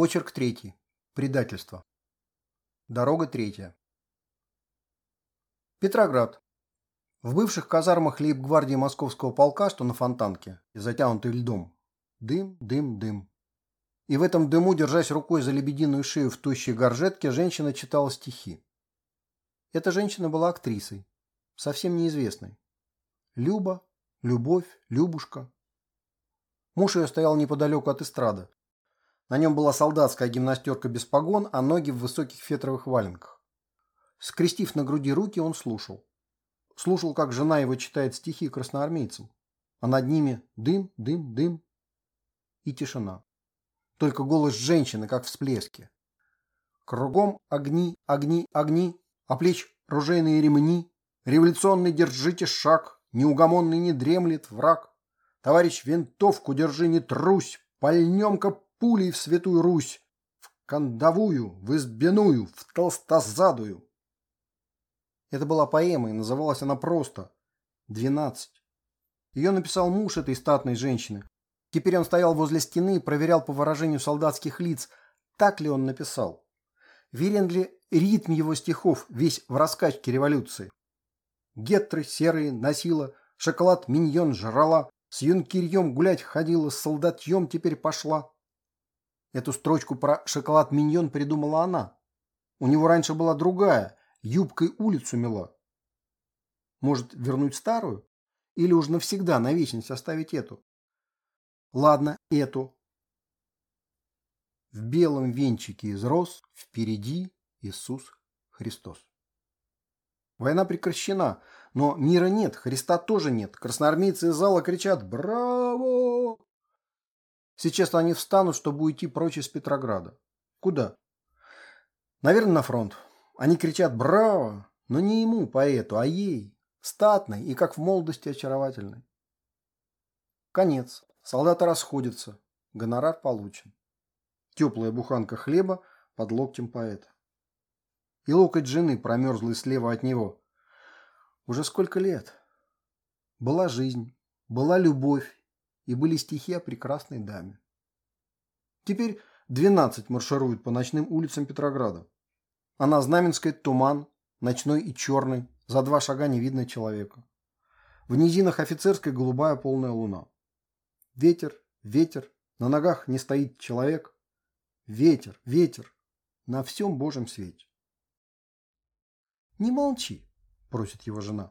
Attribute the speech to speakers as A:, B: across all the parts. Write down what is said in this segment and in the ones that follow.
A: Очерк третий. Предательство. Дорога третья. Петроград. В бывших казармах лейб-гвардии московского полка, что на Фонтанке, и затянутый льдом. Дым, дым, дым. И в этом дыму, держась рукой за лебединую шею в тощей горжетке, женщина читала стихи. Эта женщина была актрисой, совсем неизвестной. Люба, Любовь, Любушка. Муж ее стоял неподалеку от эстрады. На нем была солдатская гимнастерка без погон, а ноги в высоких фетровых валенках. Скрестив на груди руки, он слушал. Слушал, как жена его читает стихи красноармейцам, а над ними дым, дым, дым и тишина. Только голос женщины, как всплески. Кругом огни, огни, огни, а плеч ружейные ремни. Революционный держите шаг, неугомонный не дремлет враг. Товарищ, винтовку держи, не трусь, пальнем-ка пулей в святую Русь, в кандовую, в избиную, в толстозадую. Это была поэма, и называлась она просто «Двенадцать». Ее написал муж этой статной женщины. Теперь он стоял возле стены и проверял по выражению солдатских лиц, так ли он написал. Верен ли ритм его стихов, весь в раскачке революции. Гетры серые носила, шоколад миньон жрала, с юнкирьем гулять ходила, с солдатьем теперь пошла. Эту строчку про шоколад миньон придумала она. У него раньше была другая, юбкой улицу мела. Может, вернуть старую? Или уж навсегда, на вечность оставить эту? Ладно, эту. В белом венчике из роз впереди Иисус Христос. Война прекращена, но мира нет, Христа тоже нет. Красноармейцы из зала кричат «Браво!». Сейчас они встанут, чтобы уйти прочь из Петрограда. Куда? Наверное, на фронт. Они кричат «Браво!», но не ему, поэту, а ей, статной и, как в молодости, очаровательной. Конец. Солдаты расходятся. Гонорар получен. Теплая буханка хлеба под локтем поэта. И локоть жены промерзлый слева от него. Уже сколько лет? Была жизнь, была любовь, и были стихи о прекрасной даме. Теперь 12 маршируют по ночным улицам Петрограда. А на Знаменской туман, ночной и черный, за два шага не видно человека. В низинах офицерской голубая полная луна. Ветер, ветер, на ногах не стоит человек. Ветер, ветер, на всем Божьем свете. «Не молчи», – просит его жена.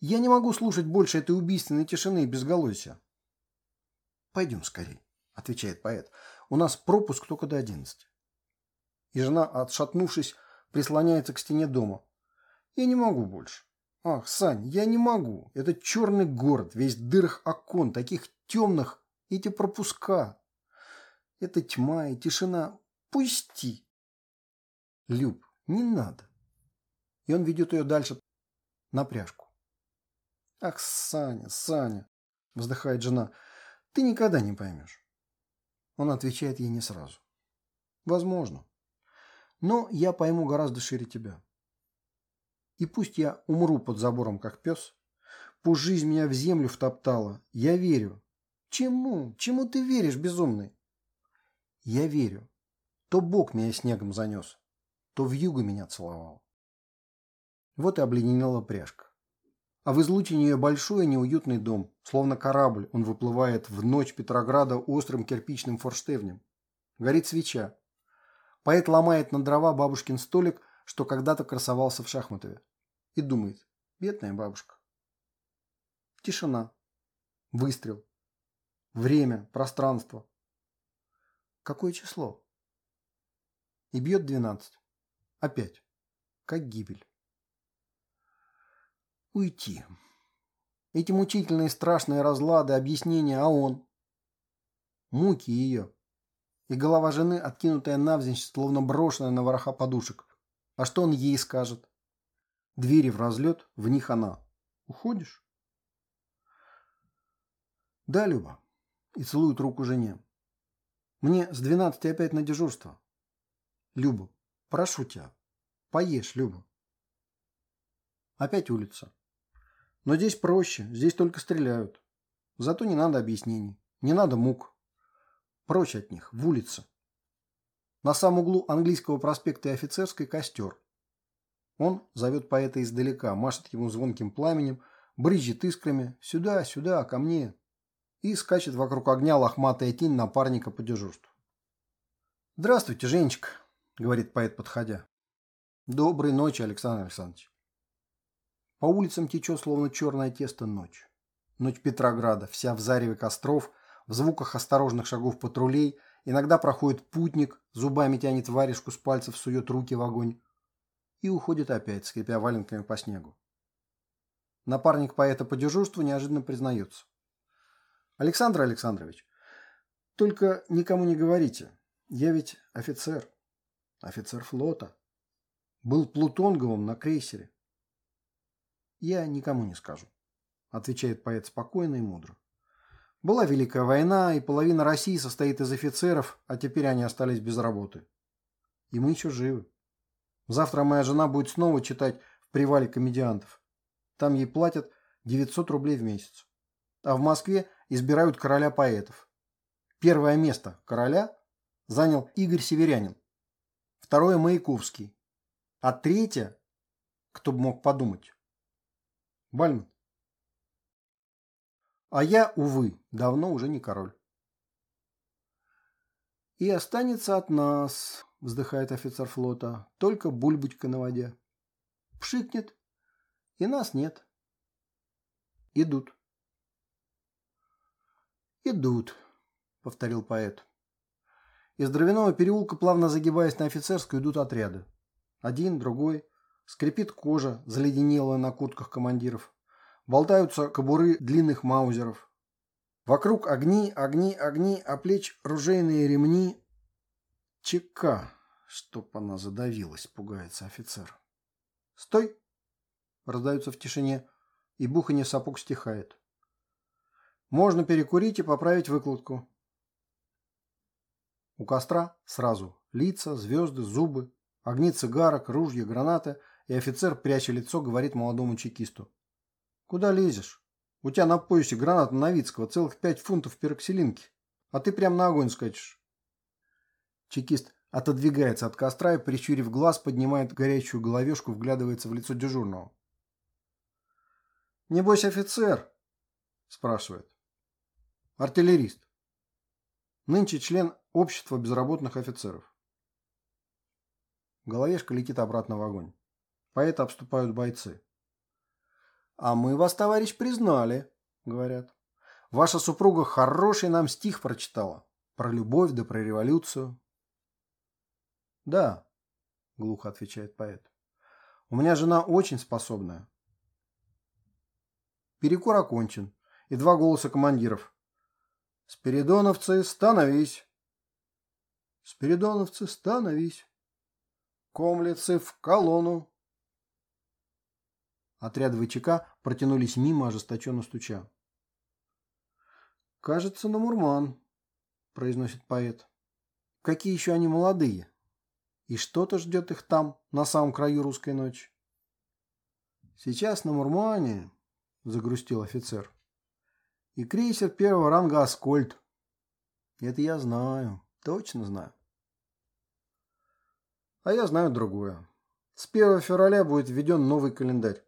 A: «Я не могу слушать больше этой убийственной тишины и безголосия». «Пойдем скорее», – отвечает поэт. «У нас пропуск только до одиннадцати». И жена, отшатнувшись, прислоняется к стене дома. «Я не могу больше. Ах, Сань, я не могу. Это черный город, весь дырах окон, таких темных, эти пропуска. Это тьма и тишина. Пусти!» «Люб, не надо». И он ведет ее дальше на пряжку. «Ах, Саня, Саня!» – вздыхает жена – ты никогда не поймешь. Он отвечает ей не сразу. Возможно. Но я пойму гораздо шире тебя. И пусть я умру под забором, как пес, пусть жизнь меня в землю втоптала, я верю. Чему? Чему ты веришь, безумный? Я верю. То Бог меня снегом занес, то в юго меня целовал. Вот и обледенела пряжка а в излучине ее большой неуютный дом. Словно корабль, он выплывает в ночь Петрограда острым кирпичным форштевнем. Горит свеча. Поэт ломает на дрова бабушкин столик, что когда-то красовался в Шахматове. И думает, бедная бабушка. Тишина. Выстрел. Время, пространство. Какое число? И бьет двенадцать. Опять. Как гибель уйти. Эти мучительные страшные разлады, объяснения, а он? Муки ее. И голова жены, откинутая навзничь, словно брошенная на вороха подушек. А что он ей скажет? Двери в разлет, в них она. Уходишь? Да, Люба. И целует руку жене. Мне с двенадцати опять на дежурство. Люба, прошу тебя, поешь, Люба. Опять улица. Но здесь проще, здесь только стреляют. Зато не надо объяснений, не надо мук. Прочь от них, в улице. На самом углу английского проспекта и офицерской костер. Он зовет поэта издалека, машет ему звонким пламенем, брызжет искрами «Сюда, сюда, ко мне!» и скачет вокруг огня лохматая тень напарника по дежурству. «Здравствуйте, Женечка», — говорит поэт, подходя. «Доброй ночи, Александр Александрович». По улицам течет, словно черное тесто, ночь. Ночь Петрограда, вся в зареве костров, в звуках осторожных шагов патрулей, иногда проходит путник, зубами тянет варежку с пальцев, сует руки в огонь и уходит опять, скрипя валенками по снегу. Напарник поэта по дежурству неожиданно признается. «Александр Александрович, только никому не говорите. Я ведь офицер. Офицер флота. Был Плутонговым на крейсере. Я никому не скажу», — отвечает поэт спокойно и мудро. «Была Великая война, и половина России состоит из офицеров, а теперь они остались без работы. И мы еще живы. Завтра моя жена будет снова читать в привале комедиантов. Там ей платят 900 рублей в месяц. А в Москве избирают короля поэтов. Первое место короля занял Игорь Северянин. Второе – Маяковский. А третье, кто бы мог подумать, Бальман. А я, увы, давно уже не король. И останется от нас, вздыхает офицер флота, только бульбочка на воде. Пшикнет, и нас нет. Идут. «Идут», — повторил поэт. Из дровяного переулка, плавно загибаясь на офицерскую, идут отряды. Один, другой. Скрипит кожа, заледенелая на куртках командиров. Болтаются кобуры длинных маузеров. Вокруг огни, огни, огни, а плеч ружейные ремни. ЧК, чтоб она задавилась, пугается офицер. «Стой!» Раздаются в тишине, и буханье сапог стихает. Можно перекурить и поправить выкладку. У костра сразу лица, звезды, зубы, огни цигарок, ружья, гранаты, и офицер, пряча лицо, говорит молодому чекисту. «Куда лезешь? У тебя на поясе граната Новицкого, целых пять фунтов пероксилинки, а ты прям на огонь скачешь». Чекист отодвигается от костра и, прищурив глаз, поднимает горячую головешку, вглядывается в лицо дежурного. «Небось офицер?» – спрашивает. Артиллерист. Нынче член общества безработных офицеров. Головешка летит обратно в огонь. Поэта обступают бойцы. «А мы вас, товарищ, признали», — говорят. «Ваша супруга хороший нам стих прочитала. Про любовь да про революцию». «Да», — глухо отвечает поэт. «У меня жена очень способная». Перекур окончен, и два голоса командиров. Спиридоновцы, становись! Спиридоновцы, становись! Комлицы в колонну! Отряды ВЧК протянулись мимо, ожесточенно стуча. «Кажется, на Мурман», — произносит поэт. «Какие еще они молодые! И что-то ждет их там, на самом краю русской ночи». «Сейчас на Мурмане», — загрустил офицер и крейсер первого ранга «Аскольд». Это я знаю, точно знаю. А я знаю другое. С 1 февраля будет введен новый календарь.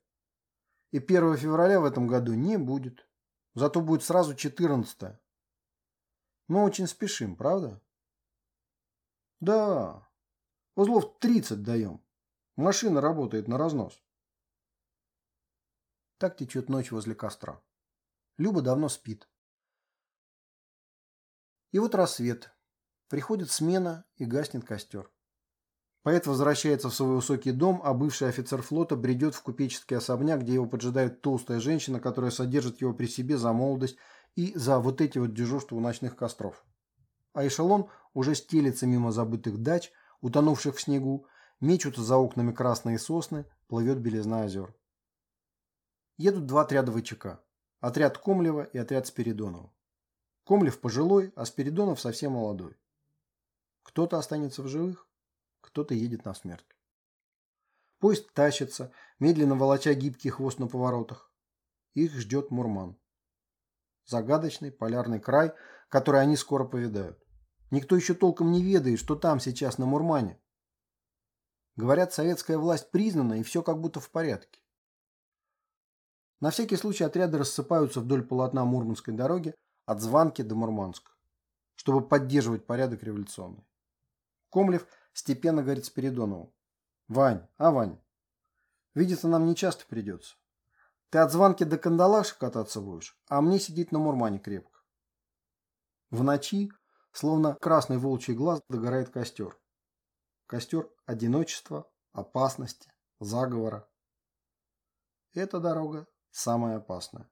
A: И 1 февраля в этом году не будет. Зато будет сразу 14 Мы очень спешим, правда? Да. Узлов 30 даем. Машина работает на разнос. Так течет ночь возле костра. Люба давно спит. И вот рассвет. Приходит смена и гаснет костер. Поэт возвращается в свой высокий дом, а бывший офицер флота бредет в купеческий особняк, где его поджидает толстая женщина, которая содержит его при себе за молодость и за вот эти вот дежурства у ночных костров. А эшелон уже стелится мимо забытых дач, утонувших в снегу, мечутся за окнами красные сосны, плывет белизна озер. Едут два отряда ВЧК. Отряд Комлева и отряд Спиридонова. Комлев пожилой, а Спиридонов совсем молодой. Кто-то останется в живых, кто-то едет на смерть. Поезд тащится, медленно волоча гибкий хвост на поворотах. Их ждет Мурман. Загадочный полярный край, который они скоро повидают. Никто еще толком не ведает, что там сейчас на Мурмане. Говорят, советская власть признана, и все как будто в порядке. На всякий случай отряды рассыпаются вдоль полотна Мурманской дороги от Званки до Мурманска, чтобы поддерживать порядок революционный. Комлев степенно говорит Спиридонову. «Вань, а, Вань, видеться нам не часто придется. Ты от Званки до Кандалакши кататься будешь, а мне сидеть на Мурмане крепко». В ночи, словно красный волчий глаз, догорает костер. Костер одиночества, опасности, заговора. Эта дорога самая опасная.